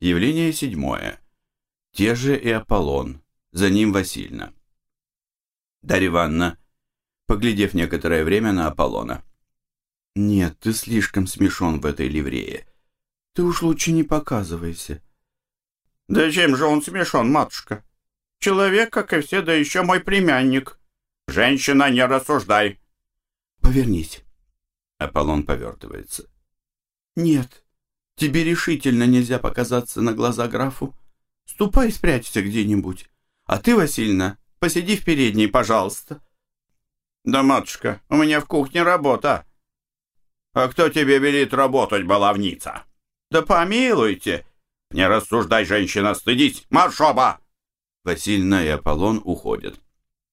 Явление седьмое. Те же и Аполлон. За ним Васильна. Дарья Ивановна, поглядев некоторое время на Аполлона. «Нет, ты слишком смешон в этой ливрее. Ты уж лучше не показывайся». «Да чем же он смешон, матушка? Человек, как и все, да еще мой племянник. Женщина, не рассуждай». «Повернись». Аполлон повертывается. «Нет, тебе решительно нельзя показаться на глаза графу. Ступай спрячься где-нибудь. А ты, Васильна, посиди в передней, пожалуйста». «Да, матушка, у меня в кухне работа». «А кто тебе велит работать, баловница?» «Да помилуйте!» «Не рассуждай, женщина, стыдись! Марш оба!» Васильна и Аполлон уходят.